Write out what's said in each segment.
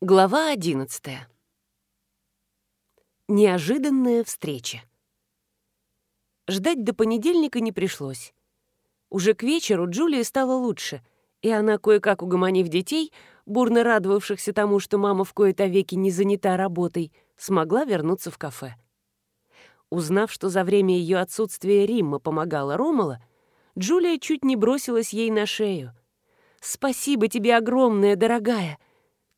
Глава 11. Неожиданная встреча. Ждать до понедельника не пришлось. Уже к вечеру Джулии стало лучше, и она, кое-как угомонив детей, бурно радовавшихся тому, что мама в кои-то веки не занята работой, смогла вернуться в кафе. Узнав, что за время ее отсутствия Римма помогала Ромала, Джулия чуть не бросилась ей на шею. «Спасибо тебе огромное, дорогая!»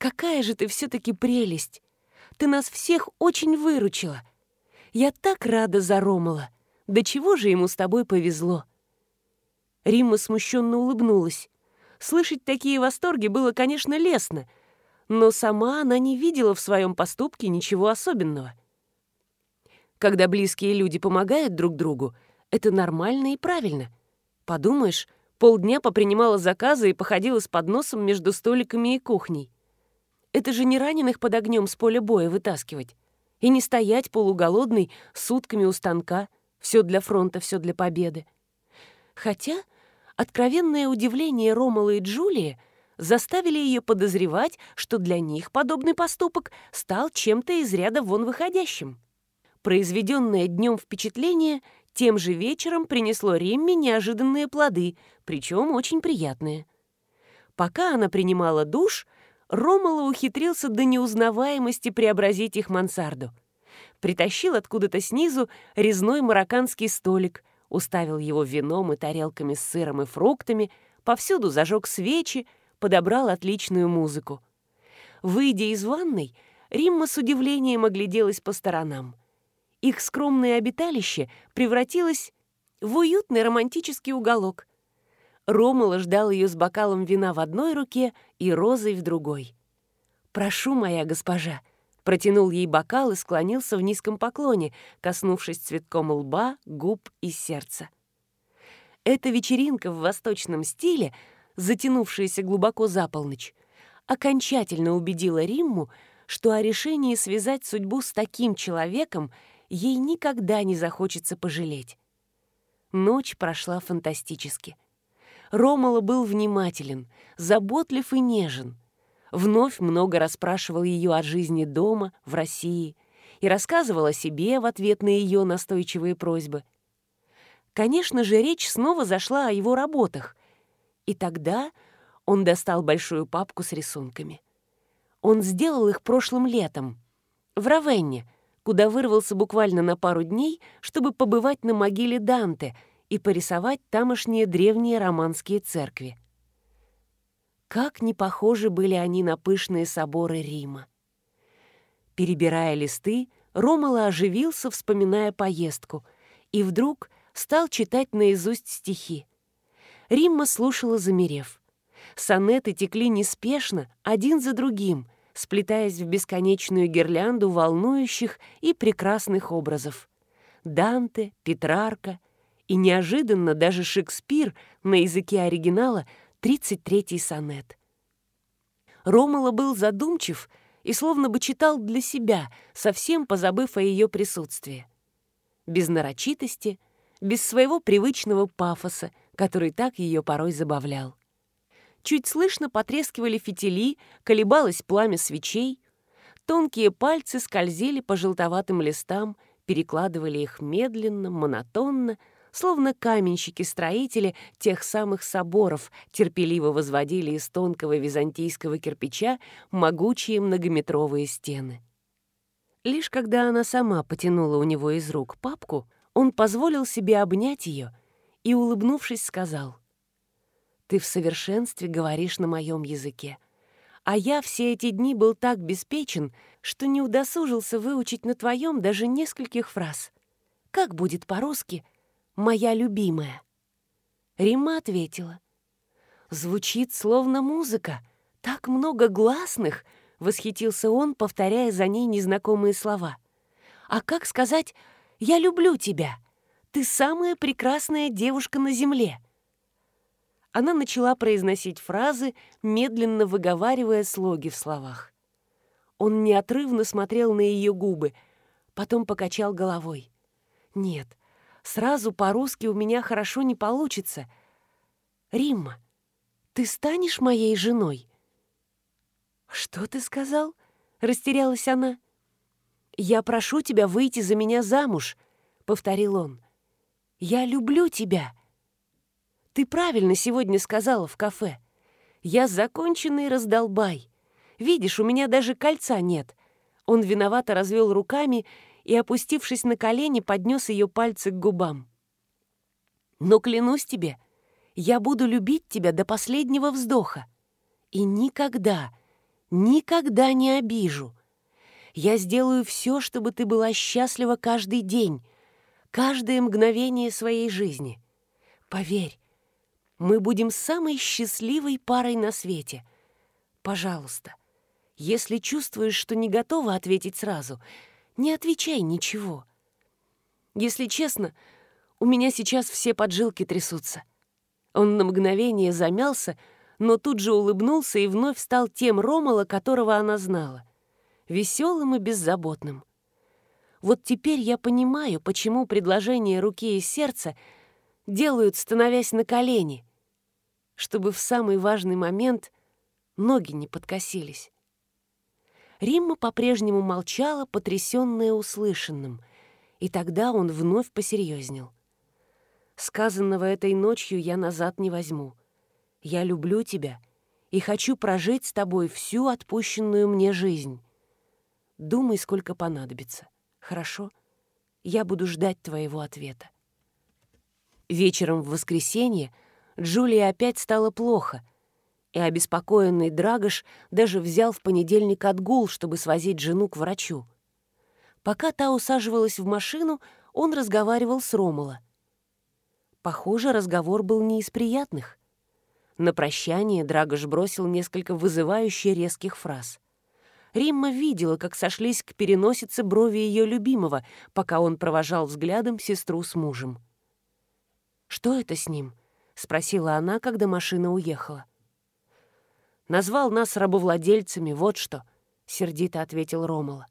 Какая же ты все-таки прелесть! Ты нас всех очень выручила. Я так рада за Ромала. Да чего же ему с тобой повезло?» Римма смущенно улыбнулась. Слышать такие восторги было, конечно, лестно, но сама она не видела в своем поступке ничего особенного. Когда близкие люди помогают друг другу, это нормально и правильно. Подумаешь, полдня попринимала заказы и походила с подносом между столиками и кухней. Это же не раненых под огнем с поля боя вытаскивать. И не стоять полуголодный сутками у станка. Все для фронта, все для победы. Хотя откровенное удивление Ромала и Джулии заставили ее подозревать, что для них подобный поступок стал чем-то из ряда вон выходящим. Произведенное днем впечатление тем же вечером принесло Римме неожиданные плоды, причем очень приятные. Пока она принимала душ — Ромала ухитрился до неузнаваемости преобразить их мансарду. Притащил откуда-то снизу резной марокканский столик, уставил его вином и тарелками с сыром и фруктами, повсюду зажег свечи, подобрал отличную музыку. Выйдя из ванной, Римма с удивлением огляделась по сторонам. Их скромное обиталище превратилось в уютный романтический уголок, Ромула ждал ее с бокалом вина в одной руке и розой в другой. «Прошу, моя госпожа», — протянул ей бокал и склонился в низком поклоне, коснувшись цветком лба, губ и сердца. Эта вечеринка в восточном стиле, затянувшаяся глубоко за полночь, окончательно убедила Римму, что о решении связать судьбу с таким человеком ей никогда не захочется пожалеть. Ночь прошла фантастически. Ромала был внимателен, заботлив и нежен. Вновь много расспрашивал ее о жизни дома, в России, и рассказывал о себе в ответ на ее настойчивые просьбы. Конечно же, речь снова зашла о его работах, и тогда он достал большую папку с рисунками. Он сделал их прошлым летом, в Равенне, куда вырвался буквально на пару дней, чтобы побывать на могиле Данте — и порисовать тамошние древние романские церкви. Как не похожи были они на пышные соборы Рима. Перебирая листы, Ромала оживился, вспоминая поездку, и вдруг стал читать наизусть стихи. Римма слушала, замерев. Сонеты текли неспешно, один за другим, сплетаясь в бесконечную гирлянду волнующих и прекрасных образов. Данте, Петрарка — и неожиданно даже Шекспир на языке оригинала 33-й сонет. Ромала был задумчив и словно бы читал для себя, совсем позабыв о ее присутствии. Без нарочитости, без своего привычного пафоса, который так ее порой забавлял. Чуть слышно потрескивали фитили, колебалось пламя свечей, тонкие пальцы скользили по желтоватым листам, перекладывали их медленно, монотонно, словно каменщики-строители тех самых соборов терпеливо возводили из тонкого византийского кирпича могучие многометровые стены. Лишь когда она сама потянула у него из рук папку, он позволил себе обнять ее и, улыбнувшись, сказал, «Ты в совершенстве говоришь на моем языке, а я все эти дни был так беспечен, что не удосужился выучить на твоем даже нескольких фраз. Как будет по-русски — моя любимая?» Рима ответила. «Звучит словно музыка, так много гласных!» — восхитился он, повторяя за ней незнакомые слова. «А как сказать «я люблю тебя»? Ты самая прекрасная девушка на земле!» Она начала произносить фразы, медленно выговаривая слоги в словах. Он неотрывно смотрел на ее губы, потом покачал головой. «Нет, Сразу по-русски у меня хорошо не получится. Римма, ты станешь моей женой?» «Что ты сказал?» — растерялась она. «Я прошу тебя выйти за меня замуж», — повторил он. «Я люблю тебя». «Ты правильно сегодня сказала в кафе. Я законченный раздолбай. Видишь, у меня даже кольца нет». Он виновато развел руками и, опустившись на колени, поднес ее пальцы к губам. «Но клянусь тебе, я буду любить тебя до последнего вздоха. И никогда, никогда не обижу. Я сделаю все, чтобы ты была счастлива каждый день, каждое мгновение своей жизни. Поверь, мы будем самой счастливой парой на свете. Пожалуйста, если чувствуешь, что не готова ответить сразу, не отвечай ничего. Если честно, у меня сейчас все поджилки трясутся. Он на мгновение замялся, но тут же улыбнулся и вновь стал тем Ромала, которого она знала веселым и беззаботным. Вот теперь я понимаю, почему предложение руки и сердца делают, становясь на колени, чтобы в самый важный момент ноги не подкосились. Римма по-прежнему молчала, потрясённая услышанным, и тогда он вновь посерьезнел. «Сказанного этой ночью я назад не возьму. Я люблю тебя и хочу прожить с тобой всю отпущенную мне жизнь. Думай, сколько понадобится. Хорошо? Я буду ждать твоего ответа. Вечером в воскресенье Джулии опять стало плохо, и обеспокоенный Драгош даже взял в понедельник отгул, чтобы свозить жену к врачу. Пока та усаживалась в машину, он разговаривал с Ромала. Похоже, разговор был не из приятных. На прощание Драгош бросил несколько вызывающе резких фраз. Римма видела, как сошлись к переносице брови ее любимого, пока он провожал взглядом сестру с мужем. «Что это с ним?» — спросила она, когда машина уехала. «Назвал нас рабовладельцами, вот что», — сердито ответил Ромала.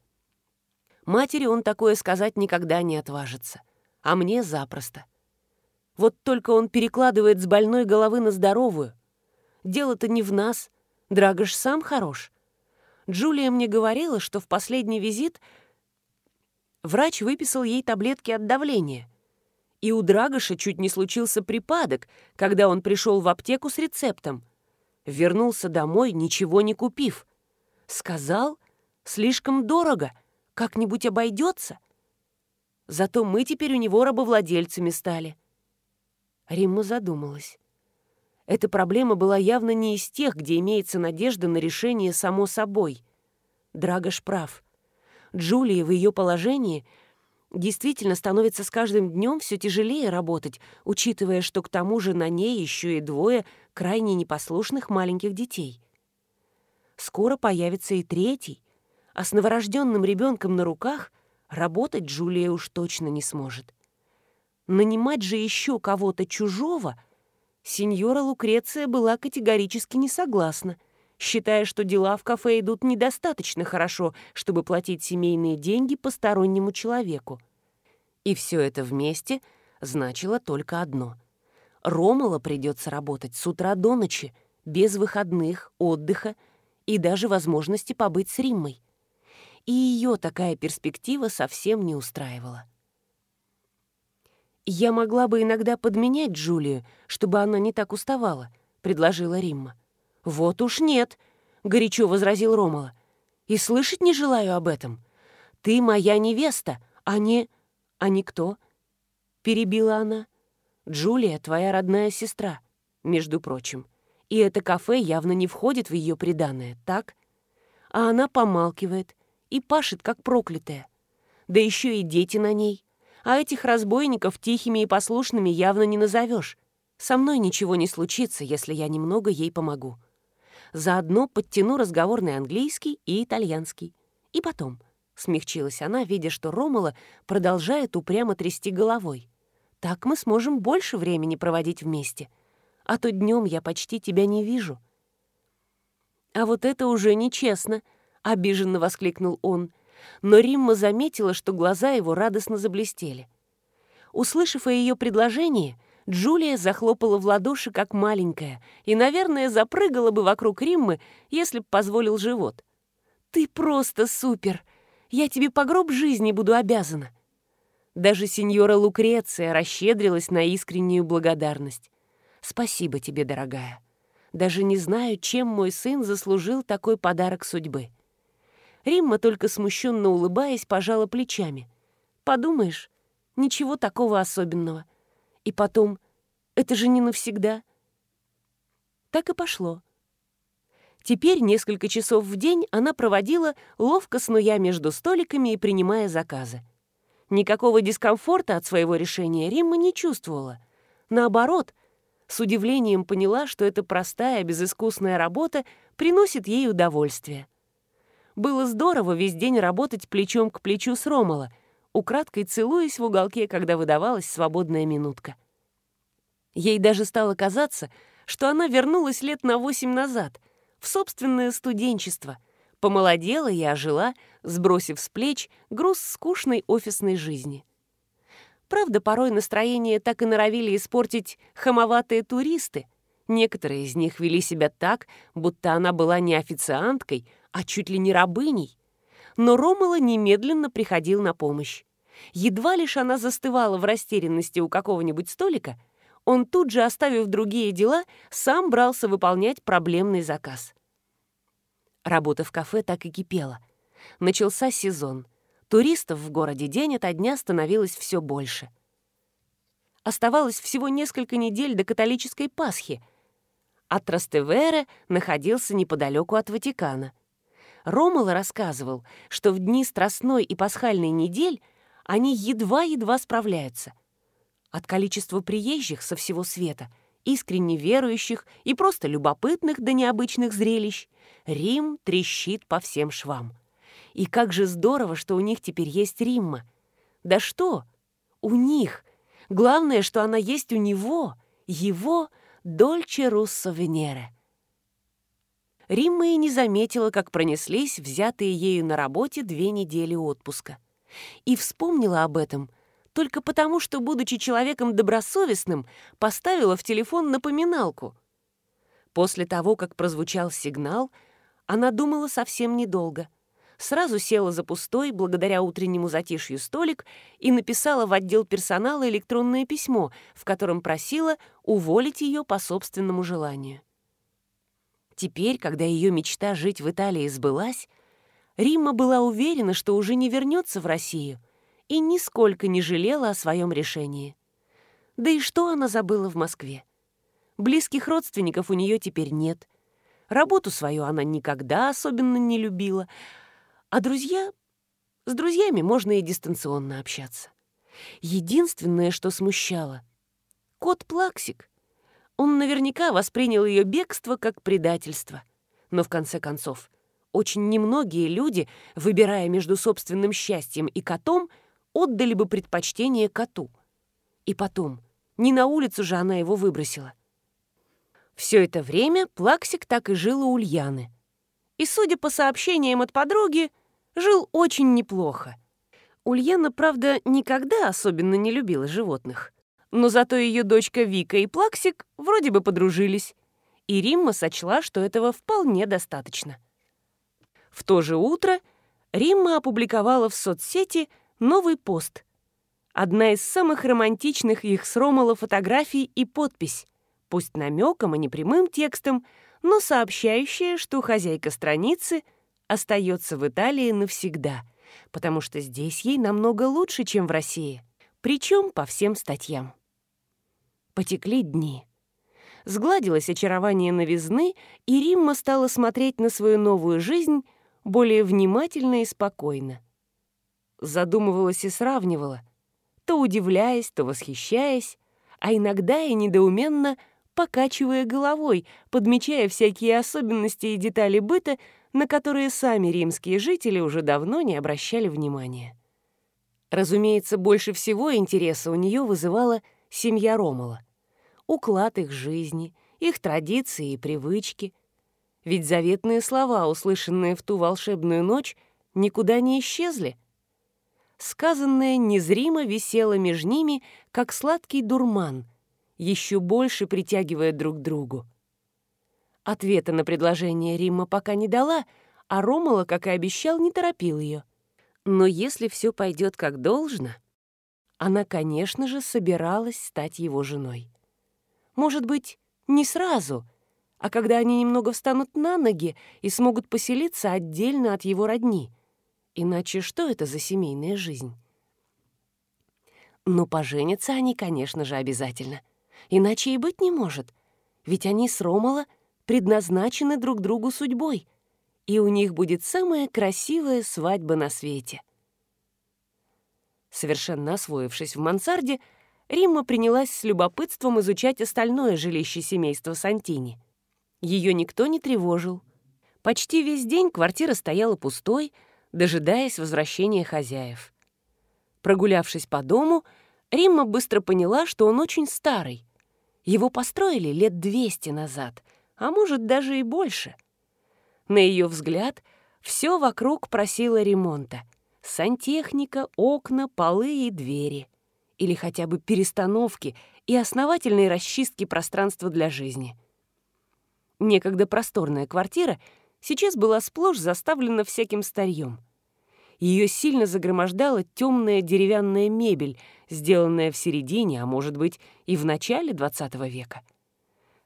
«Матери он такое сказать никогда не отважится, а мне запросто. Вот только он перекладывает с больной головы на здоровую. Дело-то не в нас, Драгош сам хорош». Джулия мне говорила, что в последний визит врач выписал ей таблетки от давления. И у Драгоша чуть не случился припадок, когда он пришел в аптеку с рецептом. Вернулся домой, ничего не купив. Сказал, слишком дорого, как-нибудь обойдется. Зато мы теперь у него рабовладельцами стали. Римма задумалась. Эта проблема была явно не из тех, где имеется надежда на решение само собой. Драгош прав. Джулии в ее положении действительно становится с каждым днем все тяжелее работать, учитывая, что к тому же на ней еще и двое крайне непослушных маленьких детей. Скоро появится и третий, а с новорожденным ребенком на руках работать Джулия уж точно не сможет. Нанимать же еще кого-то чужого — Сеньора Лукреция была категорически не согласна, считая, что дела в кафе идут недостаточно хорошо, чтобы платить семейные деньги постороннему человеку. И все это вместе значило только одно. Ромала придется работать с утра до ночи, без выходных, отдыха и даже возможности побыть с Риммой. И ее такая перспектива совсем не устраивала. «Я могла бы иногда подменять Джулию, чтобы она не так уставала», — предложила Римма. «Вот уж нет», — горячо возразил Ромала. «И слышать не желаю об этом. Ты моя невеста, а не... а не кто?» Перебила она. «Джулия — твоя родная сестра, между прочим. И это кафе явно не входит в ее приданное, так? А она помалкивает и пашет, как проклятая. Да еще и дети на ней а этих разбойников тихими и послушными явно не назовешь. Со мной ничего не случится, если я немного ей помогу. Заодно подтяну разговорный английский и итальянский. И потом, смягчилась она, видя, что Ромала продолжает упрямо трясти головой. Так мы сможем больше времени проводить вместе. А то днем я почти тебя не вижу. А вот это уже нечестно, обиженно воскликнул он но Римма заметила, что глаза его радостно заблестели. Услышав о ее предложении, Джулия захлопала в ладоши, как маленькая, и, наверное, запрыгала бы вокруг Риммы, если б позволил живот. «Ты просто супер! Я тебе по гроб жизни буду обязана!» Даже сеньора Лукреция расщедрилась на искреннюю благодарность. «Спасибо тебе, дорогая. Даже не знаю, чем мой сын заслужил такой подарок судьбы». Римма, только смущенно улыбаясь, пожала плечами. «Подумаешь, ничего такого особенного. И потом, это же не навсегда». Так и пошло. Теперь несколько часов в день она проводила, ловко снуя между столиками и принимая заказы. Никакого дискомфорта от своего решения Римма не чувствовала. Наоборот, с удивлением поняла, что эта простая, безыскусная работа приносит ей удовольствие. Было здорово весь день работать плечом к плечу с Ромала, украдкой целуясь в уголке, когда выдавалась свободная минутка. Ей даже стало казаться, что она вернулась лет на восемь назад, в собственное студенчество, помолодела и ожила, сбросив с плеч груз скучной офисной жизни. Правда, порой настроение так и норовили испортить хамоватые туристы. Некоторые из них вели себя так, будто она была не официанткой, а чуть ли не рабыней. Но Ромала немедленно приходил на помощь. Едва лишь она застывала в растерянности у какого-нибудь столика, он тут же, оставив другие дела, сам брался выполнять проблемный заказ. Работа в кафе так и кипела. Начался сезон. Туристов в городе день ото дня становилось все больше. Оставалось всего несколько недель до католической Пасхи, а Трастевере находился неподалеку от Ватикана. Ромал рассказывал, что в дни Страстной и Пасхальной недель они едва-едва справляются. От количества приезжих со всего света, искренне верующих и просто любопытных до необычных зрелищ, Рим трещит по всем швам. И как же здорово, что у них теперь есть Римма. Да что? У них. Главное, что она есть у него, его Дольче Руссо Венере. Римма и не заметила, как пронеслись взятые ею на работе две недели отпуска. И вспомнила об этом только потому, что, будучи человеком добросовестным, поставила в телефон напоминалку. После того, как прозвучал сигнал, она думала совсем недолго. Сразу села за пустой, благодаря утреннему затишью столик, и написала в отдел персонала электронное письмо, в котором просила уволить ее по собственному желанию. Теперь, когда ее мечта жить в Италии сбылась, Римма была уверена, что уже не вернется в Россию, и нисколько не жалела о своем решении. Да и что она забыла в Москве? Близких родственников у нее теперь нет. Работу свою она никогда особенно не любила. А друзья... С друзьями можно и дистанционно общаться. Единственное, что смущало — кот Плаксик. Он наверняка воспринял ее бегство как предательство. Но в конце концов, очень немногие люди, выбирая между собственным счастьем и котом, отдали бы предпочтение коту. И потом, не на улицу же она его выбросила. Все это время Плаксик так и жил у Ульяны. И, судя по сообщениям от подруги, жил очень неплохо. Ульяна, правда, никогда особенно не любила животных но зато ее дочка Вика и Плаксик вроде бы подружились, и Римма сочла, что этого вполне достаточно. В то же утро Римма опубликовала в соцсети новый пост. Одна из самых романтичных их с Ромала фотографий и подпись, пусть намеком и непрямым текстом, но сообщающая, что хозяйка страницы остается в Италии навсегда, потому что здесь ей намного лучше, чем в России, причем по всем статьям. Потекли дни. Сгладилось очарование новизны, и Римма стала смотреть на свою новую жизнь более внимательно и спокойно. Задумывалась и сравнивала, то удивляясь, то восхищаясь, а иногда и недоуменно покачивая головой, подмечая всякие особенности и детали быта, на которые сами римские жители уже давно не обращали внимания. Разумеется, больше всего интереса у нее вызывала семья Ромала уклад их жизни, их традиции и привычки. Ведь заветные слова, услышанные в ту волшебную ночь, никуда не исчезли. Сказанное незримо висело между ними, как сладкий дурман, еще больше притягивая друг к другу. Ответа на предложение Римма пока не дала, а Ромала, как и обещал, не торопил ее. Но если все пойдет как должно, она, конечно же, собиралась стать его женой. Может быть, не сразу, а когда они немного встанут на ноги и смогут поселиться отдельно от его родни. Иначе что это за семейная жизнь? Но поженятся они, конечно же, обязательно. Иначе и быть не может. Ведь они с Ромала предназначены друг другу судьбой — и у них будет самая красивая свадьба на свете. Совершенно освоившись в мансарде, Римма принялась с любопытством изучать остальное жилище семейства Сантини. Ее никто не тревожил. Почти весь день квартира стояла пустой, дожидаясь возвращения хозяев. Прогулявшись по дому, Римма быстро поняла, что он очень старый. Его построили лет 200 назад, а может, даже и больше — на ее взгляд, все вокруг просило ремонта. Сантехника, окна, полы и двери. Или хотя бы перестановки и основательной расчистки пространства для жизни. Некогда просторная квартира сейчас была сплошь заставлена всяким старьем. Ее сильно загромождала темная деревянная мебель, сделанная в середине, а может быть и в начале XX века.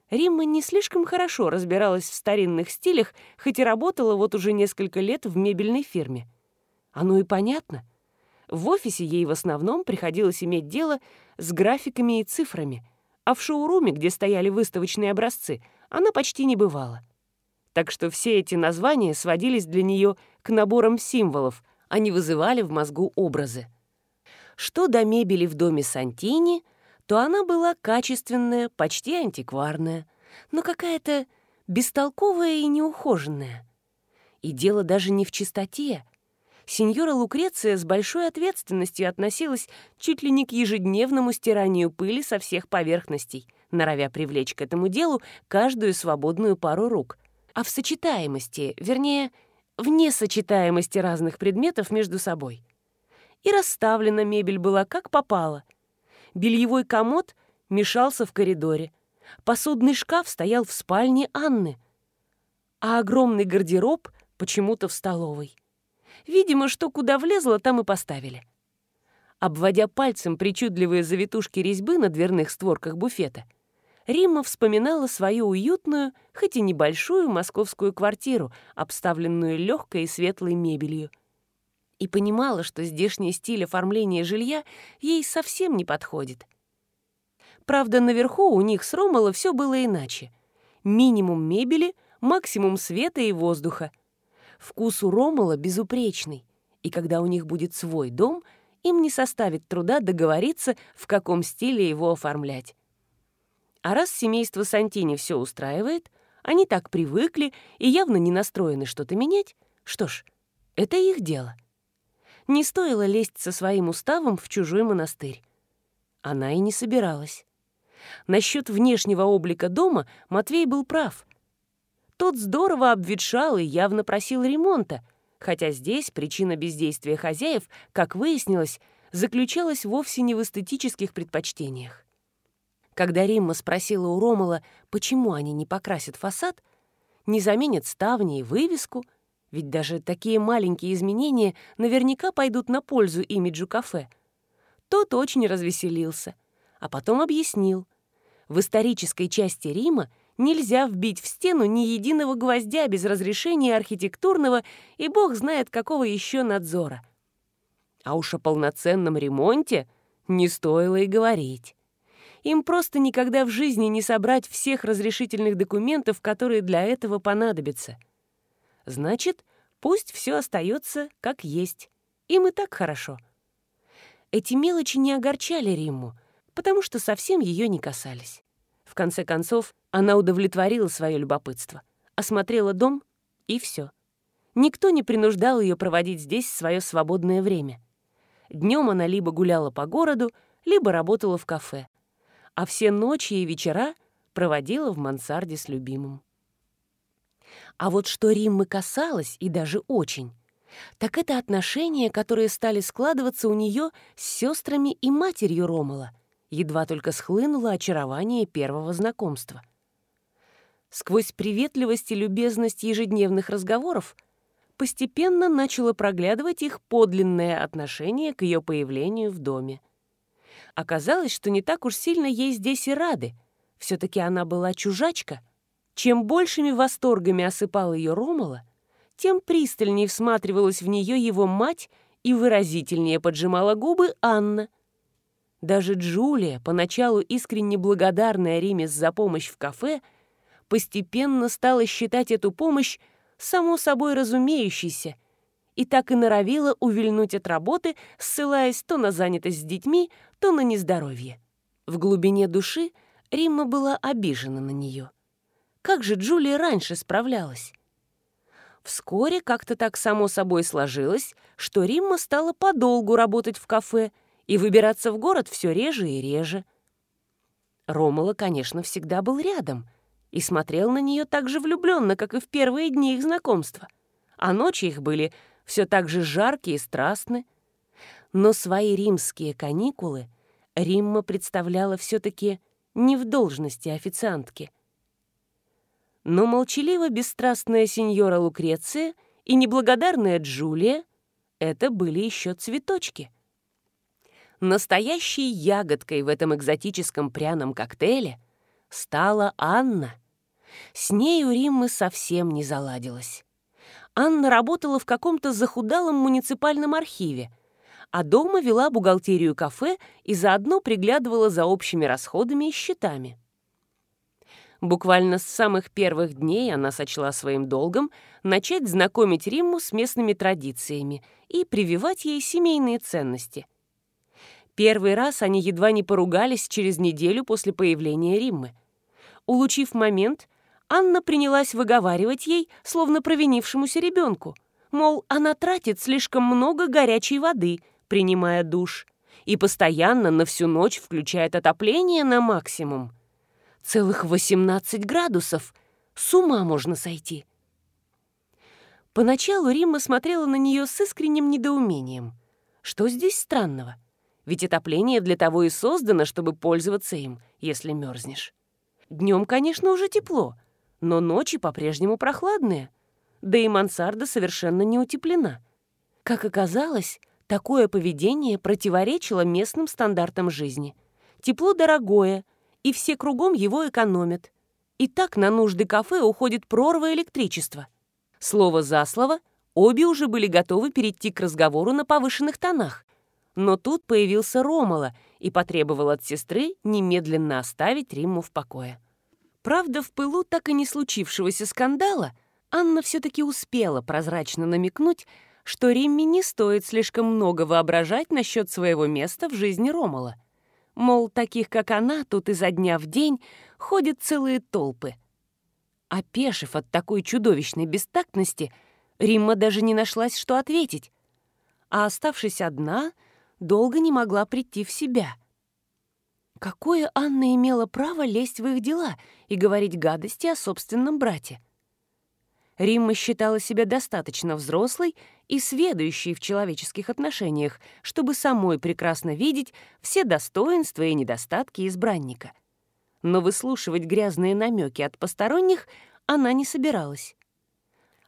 Римма не слишком хорошо разбиралась в старинных стилях, хоть и работала вот уже несколько лет в мебельной фирме. Оно и понятно. В офисе ей в основном приходилось иметь дело с графиками и цифрами, а в шоуруме, где стояли выставочные образцы, она почти не бывала. Так что все эти названия сводились для нее к наборам символов, а не вызывали в мозгу образы. Что до мебели в доме Сантини — то она была качественная, почти антикварная, но какая-то бестолковая и неухоженная. И дело даже не в чистоте. Сеньора Лукреция с большой ответственностью относилась чуть ли не к ежедневному стиранию пыли со всех поверхностей, норовя привлечь к этому делу каждую свободную пару рук. А в сочетаемости, вернее, в несочетаемости разных предметов между собой. И расставлена мебель была как попало, Бельевой комод мешался в коридоре. Посудный шкаф стоял в спальне Анны. А огромный гардероб почему-то в столовой. Видимо, что куда влезло, там и поставили. Обводя пальцем причудливые завитушки резьбы на дверных створках буфета, Римма вспоминала свою уютную, хоть и небольшую московскую квартиру, обставленную легкой и светлой мебелью — и понимала, что здешний стиль оформления жилья ей совсем не подходит. Правда, наверху у них с Ромала все было иначе. Минимум мебели, максимум света и воздуха. Вкус у Ромала безупречный, и когда у них будет свой дом, им не составит труда договориться, в каком стиле его оформлять. А раз семейство Сантини все устраивает, они так привыкли и явно не настроены что-то менять, что ж, это их дело не стоило лезть со своим уставом в чужой монастырь. Она и не собиралась. Насчет внешнего облика дома Матвей был прав. Тот здорово обветшал и явно просил ремонта, хотя здесь причина бездействия хозяев, как выяснилось, заключалась вовсе не в эстетических предпочтениях. Когда Римма спросила у Ромала, почему они не покрасят фасад, не заменят ставни и вывеску — ведь даже такие маленькие изменения наверняка пойдут на пользу имиджу кафе. Тот очень развеселился, а потом объяснил. В исторической части Рима нельзя вбить в стену ни единого гвоздя без разрешения архитектурного и бог знает какого еще надзора. А уж о полноценном ремонте не стоило и говорить. Им просто никогда в жизни не собрать всех разрешительных документов, которые для этого понадобятся — Значит, пусть все остается как есть. Им и так хорошо. Эти мелочи не огорчали Римму, потому что совсем ее не касались. В конце концов, она удовлетворила свое любопытство, осмотрела дом и все. Никто не принуждал ее проводить здесь свое свободное время. Днем она либо гуляла по городу, либо работала в кафе, а все ночи и вечера проводила в мансарде с любимым. А вот что Риммы касалось, и даже очень, так это отношения, которые стали складываться у нее с сестрами и матерью Ромала, Едва только схлынуло очарование первого знакомства. Сквозь приветливость и любезность ежедневных разговоров постепенно начало проглядывать их подлинное отношение к ее появлению в доме. Оказалось, что не так уж сильно ей здесь и рады. Все-таки она была чужачка. Чем большими восторгами осыпал ее Ромала, тем пристальнее всматривалась в нее его мать и выразительнее поджимала губы Анна. Даже Джулия, поначалу искренне благодарная Риме за помощь в кафе, постепенно стала считать эту помощь само собой разумеющейся и так и норовила увильнуть от работы, ссылаясь то на занятость с детьми, то на нездоровье. В глубине души Римма была обижена на нее. Как же Джулия раньше справлялась? Вскоре как-то так само собой сложилось, что Римма стала подолгу работать в кафе и выбираться в город все реже и реже. Ромала, конечно, всегда был рядом и смотрел на нее так же влюбленно, как и в первые дни их знакомства. А ночи их были все так же жаркие и страстны. Но свои римские каникулы Римма представляла все-таки не в должности официантки — но молчаливо-бесстрастная сеньора Лукреция и неблагодарная Джулия — это были еще цветочки. Настоящей ягодкой в этом экзотическом пряном коктейле стала Анна. С ней у Риммы совсем не заладилось. Анна работала в каком-то захудалом муниципальном архиве, а дома вела бухгалтерию кафе и заодно приглядывала за общими расходами и счетами. Буквально с самых первых дней она сочла своим долгом начать знакомить Римму с местными традициями и прививать ей семейные ценности. Первый раз они едва не поругались через неделю после появления Риммы. Улучив момент, Анна принялась выговаривать ей, словно провинившемуся ребенку, мол, она тратит слишком много горячей воды, принимая душ, и постоянно на всю ночь включает отопление на максимум. Целых 18 градусов. С ума можно сойти. Поначалу Римма смотрела на нее с искренним недоумением. Что здесь странного? Ведь отопление для того и создано, чтобы пользоваться им, если мерзнешь. Днем, конечно, уже тепло, но ночи по-прежнему прохладные. Да и мансарда совершенно не утеплена. Как оказалось, такое поведение противоречило местным стандартам жизни. Тепло дорогое, и все кругом его экономят. И так на нужды кафе уходит прорва электричества. Слово за слово, обе уже были готовы перейти к разговору на повышенных тонах. Но тут появился Ромала и потребовал от сестры немедленно оставить Римму в покое. Правда, в пылу так и не случившегося скандала Анна все-таки успела прозрачно намекнуть, что Римме не стоит слишком много воображать насчет своего места в жизни Ромала. Мол, таких, как она, тут изо дня в день ходят целые толпы. Опешив от такой чудовищной бестактности, Римма даже не нашлась, что ответить. А оставшись одна, долго не могла прийти в себя. Какое Анна имела право лезть в их дела и говорить гадости о собственном брате? Римма считала себя достаточно взрослой и сведущей в человеческих отношениях, чтобы самой прекрасно видеть все достоинства и недостатки избранника. Но выслушивать грязные намеки от посторонних она не собиралась.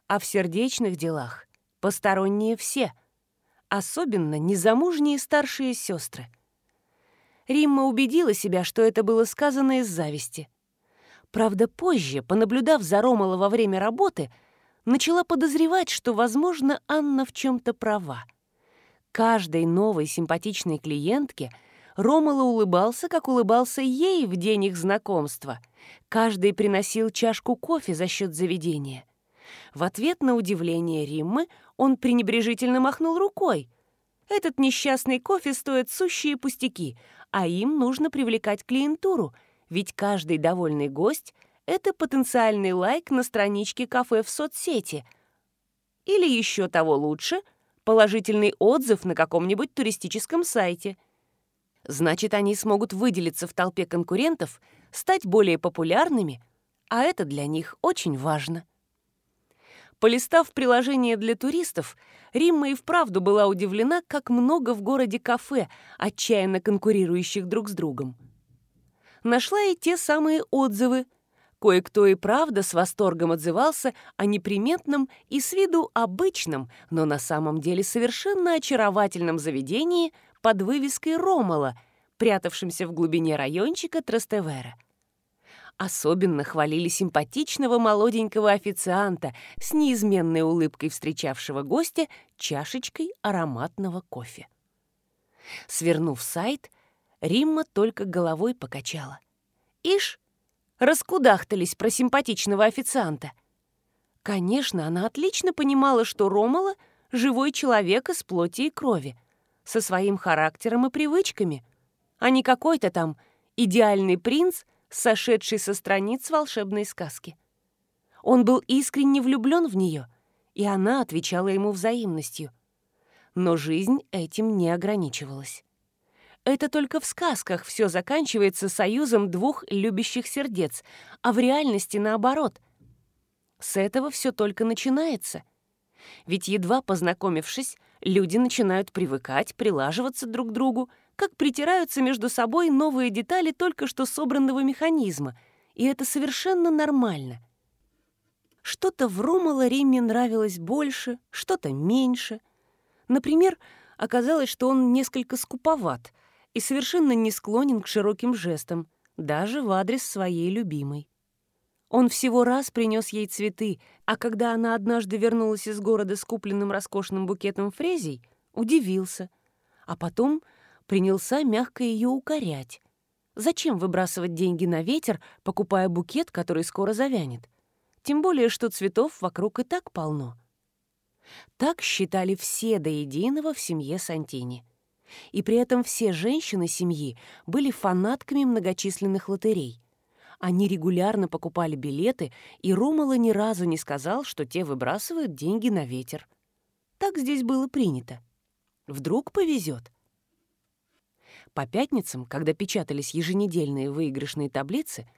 А в сердечных делах посторонние все, особенно незамужние старшие сестры. Римма убедила себя, что это было сказано из зависти — Правда, позже, понаблюдав за Ромала во время работы, начала подозревать, что, возможно, Анна в чем-то права. Каждой новой симпатичной клиентке Ромала улыбался, как улыбался ей в день их знакомства. Каждый приносил чашку кофе за счет заведения. В ответ на удивление Риммы он пренебрежительно махнул рукой. Этот несчастный кофе стоит сущие пустяки, а им нужно привлекать клиентуру — ведь каждый довольный гость — это потенциальный лайк на страничке кафе в соцсети. Или еще того лучше — положительный отзыв на каком-нибудь туристическом сайте. Значит, они смогут выделиться в толпе конкурентов, стать более популярными, а это для них очень важно. Полистав приложение для туристов, Римма и вправду была удивлена, как много в городе кафе, отчаянно конкурирующих друг с другом. Нашла и те самые отзывы. Кое-кто и правда с восторгом отзывался о неприметном и с виду обычном, но на самом деле совершенно очаровательном заведении под вывеской «Ромала», прятавшемся в глубине райончика Трастевера. Особенно хвалили симпатичного молоденького официанта с неизменной улыбкой встречавшего гостя чашечкой ароматного кофе. Свернув сайт, Римма только головой покачала. Ишь, раскудахтались про симпатичного официанта. Конечно, она отлично понимала, что Ромала — живой человек из плоти и крови, со своим характером и привычками, а не какой-то там идеальный принц — сошедший со страниц волшебной сказки. Он был искренне влюблен в нее, и она отвечала ему взаимностью. Но жизнь этим не ограничивалась. Это только в сказках все заканчивается союзом двух любящих сердец, а в реальности наоборот. С этого все только начинается. Ведь едва познакомившись, люди начинают привыкать, прилаживаться друг к другу, как притираются между собой новые детали только что собранного механизма, и это совершенно нормально. Что-то в Ромала Римме нравилось больше, что-то меньше. Например, оказалось, что он несколько скуповат и совершенно не склонен к широким жестам, даже в адрес своей любимой. Он всего раз принес ей цветы, а когда она однажды вернулась из города с купленным роскошным букетом фрезий, удивился. А потом принялся мягко ее укорять. Зачем выбрасывать деньги на ветер, покупая букет, который скоро завянет? Тем более, что цветов вокруг и так полно. Так считали все до единого в семье Сантини. И при этом все женщины семьи были фанатками многочисленных лотерей. Они регулярно покупали билеты, и Ромала ни разу не сказал, что те выбрасывают деньги на ветер. Так здесь было принято. Вдруг повезет. По пятницам, когда печатались еженедельные выигрышные таблицы,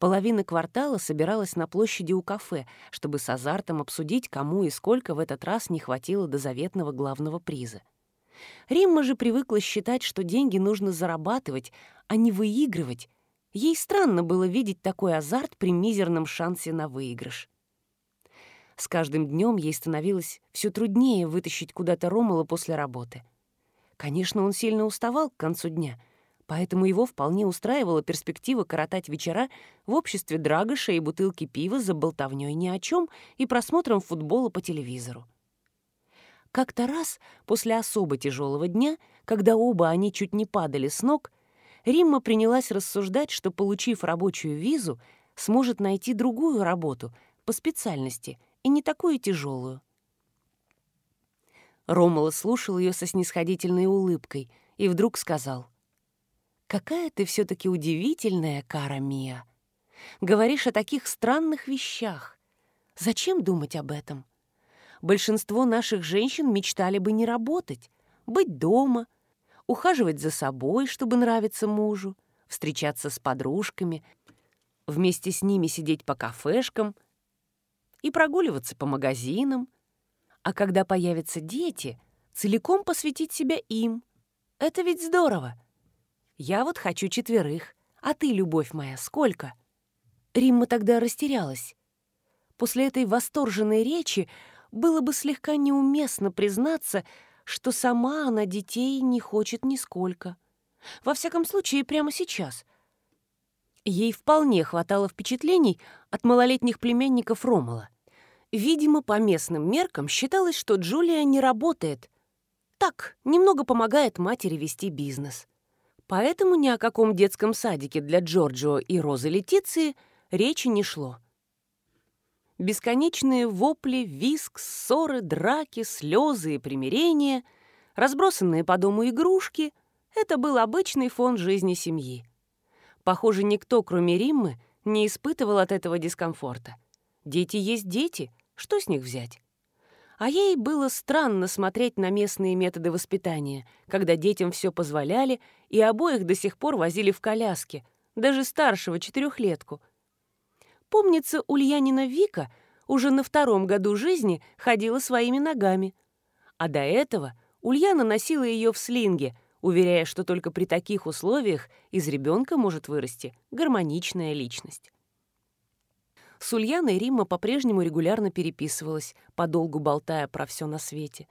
половина квартала собиралась на площади у кафе, чтобы с азартом обсудить, кому и сколько в этот раз не хватило до заветного главного приза. Римма же привыкла считать, что деньги нужно зарабатывать, а не выигрывать. Ей странно было видеть такой азарт при мизерном шансе на выигрыш. С каждым днем ей становилось все труднее вытащить куда-то Ромала после работы — Конечно, он сильно уставал к концу дня, поэтому его вполне устраивала перспектива коротать вечера в обществе Драгоша и бутылки пива за болтовнёй ни о чем и просмотром футбола по телевизору. Как-то раз, после особо тяжелого дня, когда оба они чуть не падали с ног, Римма принялась рассуждать, что, получив рабочую визу, сможет найти другую работу по специальности и не такую тяжелую. Ромала слушал ее со снисходительной улыбкой и вдруг сказал. «Какая ты все-таки удивительная, Кара Мия. Говоришь о таких странных вещах. Зачем думать об этом? Большинство наших женщин мечтали бы не работать, быть дома, ухаживать за собой, чтобы нравиться мужу, встречаться с подружками, вместе с ними сидеть по кафешкам и прогуливаться по магазинам, а когда появятся дети, целиком посвятить себя им. Это ведь здорово. Я вот хочу четверых. А ты, любовь моя, сколько?» Римма тогда растерялась. После этой восторженной речи было бы слегка неуместно признаться, что сама она детей не хочет нисколько. Во всяком случае, прямо сейчас. Ей вполне хватало впечатлений от малолетних племянников Ромала. Видимо, по местным меркам считалось, что Джулия не работает. Так, немного помогает матери вести бизнес. Поэтому ни о каком детском садике для Джорджио и Розы Летиции речи не шло. Бесконечные вопли, виск, ссоры, драки, слезы и примирения, разбросанные по дому игрушки — это был обычный фон жизни семьи. Похоже, никто, кроме Риммы, не испытывал от этого дискомфорта. Дети есть дети — что с них взять? А ей было странно смотреть на местные методы воспитания, когда детям все позволяли, и обоих до сих пор возили в коляске, даже старшего четырехлетку. Помнится, Ульянина Вика уже на втором году жизни ходила своими ногами. А до этого Ульяна носила ее в слинге, уверяя, что только при таких условиях из ребенка может вырасти гармоничная личность. С Ульяной Римма по-прежнему регулярно переписывалась, подолгу болтая про все на свете.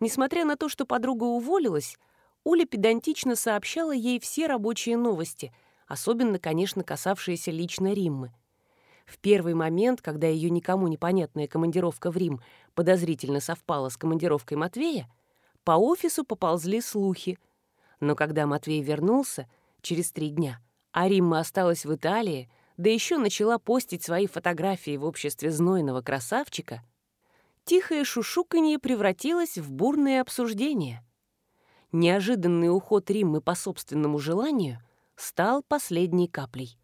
Несмотря на то, что подруга уволилась, Уля педантично сообщала ей все рабочие новости, особенно, конечно, касавшиеся лично Риммы. В первый момент, когда ее никому непонятная командировка в Рим подозрительно совпала с командировкой Матвея, по офису поползли слухи. Но когда Матвей вернулся, через три дня, а Римма осталась в Италии, да еще начала постить свои фотографии в обществе знойного красавчика, тихое шушуканье превратилось в бурное обсуждение. Неожиданный уход Риммы по собственному желанию стал последней каплей.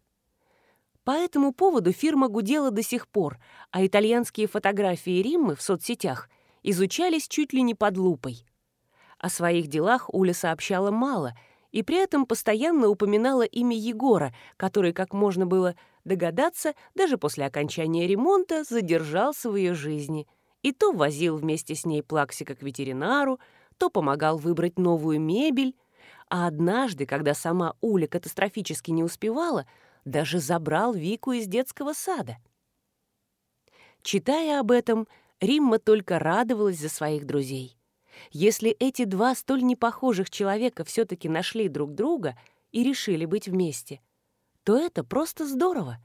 По этому поводу фирма гудела до сих пор, а итальянские фотографии Риммы в соцсетях изучались чуть ли не под лупой. О своих делах Уля сообщала мало — и при этом постоянно упоминала имя Егора, который, как можно было догадаться, даже после окончания ремонта задержался в ее жизни и то возил вместе с ней Плаксика к ветеринару, то помогал выбрать новую мебель, а однажды, когда сама Уля катастрофически не успевала, даже забрал Вику из детского сада. Читая об этом, Римма только радовалась за своих друзей. Если эти два столь непохожих человека все-таки нашли друг друга и решили быть вместе, то это просто здорово.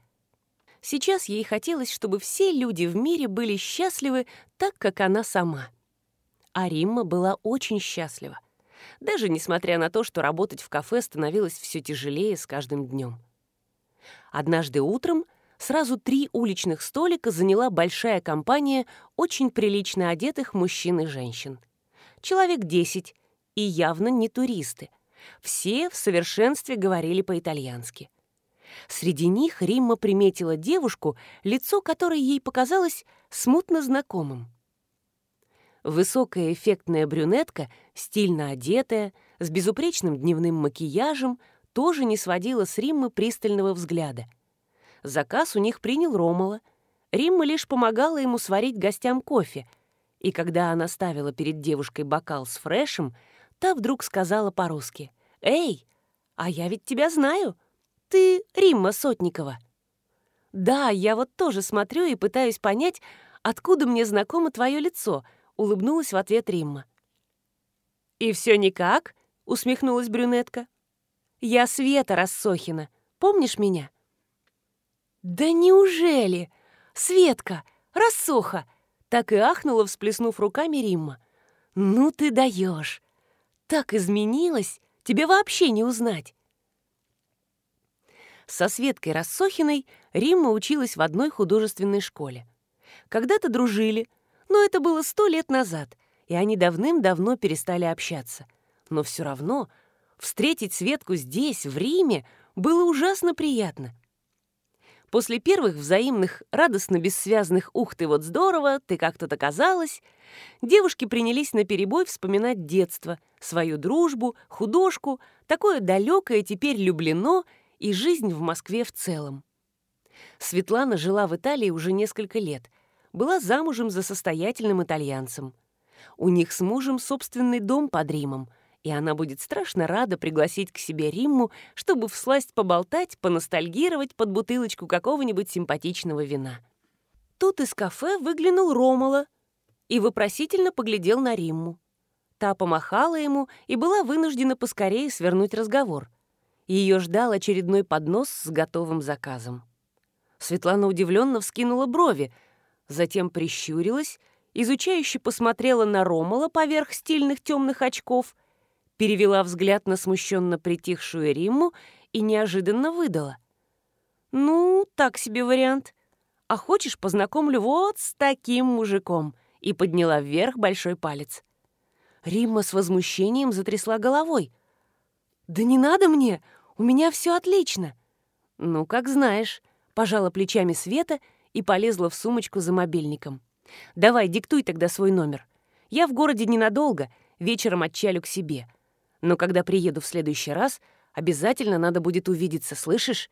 Сейчас ей хотелось, чтобы все люди в мире были счастливы так, как она сама. А Римма была очень счастлива. Даже несмотря на то, что работать в кафе становилось все тяжелее с каждым днем. Однажды утром сразу три уличных столика заняла большая компания очень прилично одетых мужчин и женщин человек десять, и явно не туристы. Все в совершенстве говорили по-итальянски. Среди них Римма приметила девушку, лицо которой ей показалось смутно знакомым. Высокая эффектная брюнетка, стильно одетая, с безупречным дневным макияжем, тоже не сводила с Риммы пристального взгляда. Заказ у них принял Ромала. Римма лишь помогала ему сварить гостям кофе — и когда она ставила перед девушкой бокал с фрешем, та вдруг сказала по-русски «Эй, а я ведь тебя знаю. Ты Римма Сотникова». «Да, я вот тоже смотрю и пытаюсь понять, откуда мне знакомо твое лицо», — улыбнулась в ответ Римма. «И все никак?» — усмехнулась брюнетка. «Я Света Рассохина. Помнишь меня?» «Да неужели? Светка, Рассоха!» Так и ахнула, всплеснув руками Римма. «Ну ты даешь! Так изменилась, тебе вообще не узнать!» Со Светкой Рассохиной Римма училась в одной художественной школе. Когда-то дружили, но это было сто лет назад, и они давным-давно перестали общаться. Но все равно встретить Светку здесь, в Риме, было ужасно приятно. После первых взаимных, радостно бессвязных «ух ты, вот здорово, ты как тут оказалась», девушки принялись наперебой вспоминать детство, свою дружбу, художку, такое далекое теперь люблено и жизнь в Москве в целом. Светлана жила в Италии уже несколько лет, была замужем за состоятельным итальянцем. У них с мужем собственный дом под Римом — и она будет страшно рада пригласить к себе Римму, чтобы всласть поболтать, поностальгировать под бутылочку какого-нибудь симпатичного вина. Тут из кафе выглянул Ромала и вопросительно поглядел на Римму. Та помахала ему и была вынуждена поскорее свернуть разговор. Ее ждал очередной поднос с готовым заказом. Светлана удивленно вскинула брови, затем прищурилась, изучающе посмотрела на Ромала поверх стильных темных очков — перевела взгляд на смущенно притихшую Римму и неожиданно выдала. «Ну, так себе вариант. А хочешь, познакомлю вот с таким мужиком?» и подняла вверх большой палец. Римма с возмущением затрясла головой. «Да не надо мне, у меня все отлично». «Ну, как знаешь», — пожала плечами Света и полезла в сумочку за мобильником. «Давай, диктуй тогда свой номер. Я в городе ненадолго, вечером отчалю к себе. Но когда приеду в следующий раз, обязательно надо будет увидеться, слышишь?